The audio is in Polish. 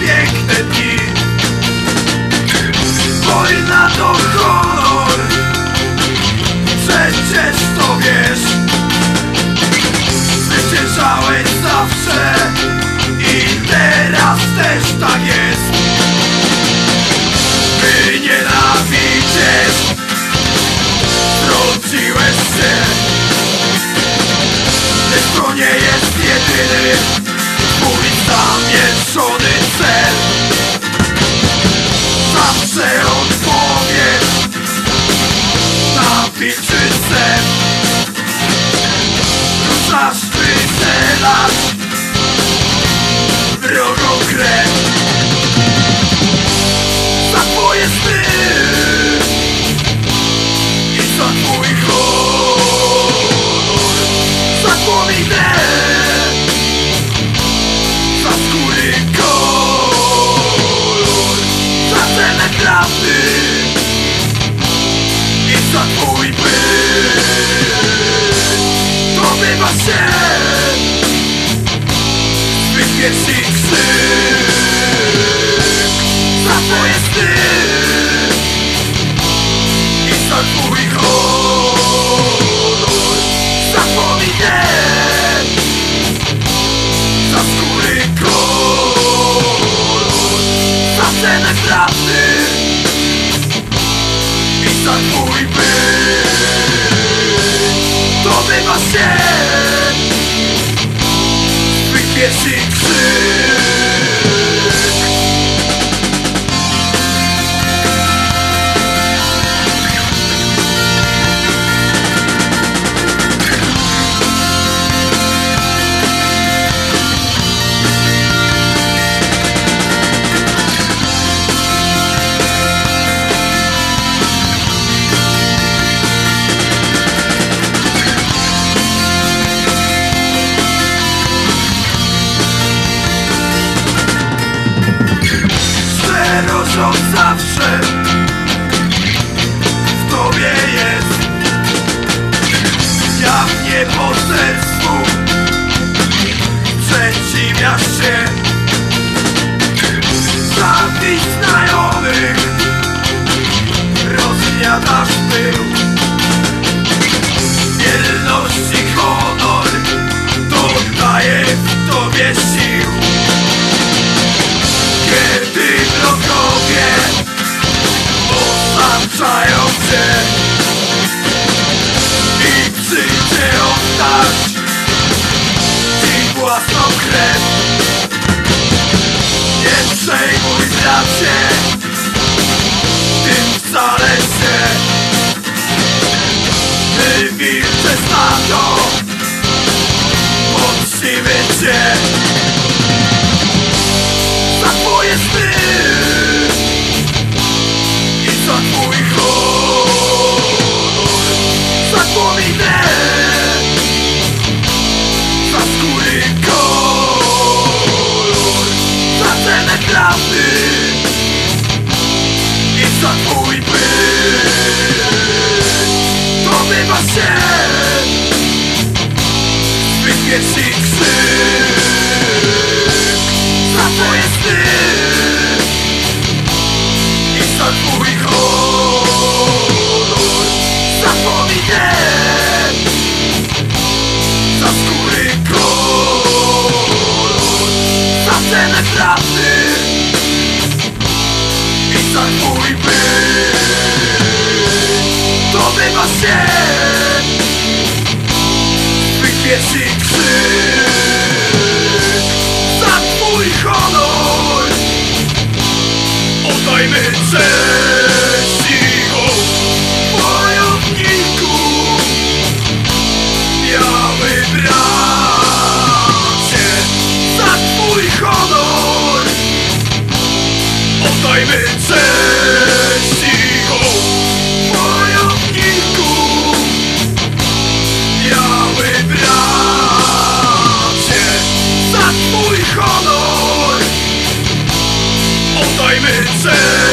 piękne dni. Wojna to honor Przecież to wiesz. Zwyciężałeś zawsze I teraz też tak jest. Ty nienawidzisz. Trąciłeś się. Lecz to nie jest jedyny Twój zamierzony cel. Zawsze odpowiedź Na wilczy Pierwszych krzyk Za twoje sny I za twój honor Za twą ideę Za skóry kolor Za cenę prawdy I za twój byt Dobywa się Swych przejmuj bracie Tym wcale się. Ty wilcze stado Poczcimy cię. Za twoje sny. I za twój honor Za twą ideę Za skóry kolor. Za Pierwszych krzyk. Za twoje sny I za twój honor Za twą ideę Za skóry kolor. Za cenę prawdy I za twój byt. Dobywa się Swych Oddajmy cześć hołd Wojowniku Biały bracie Za twój honor. Oddajmy cześć Za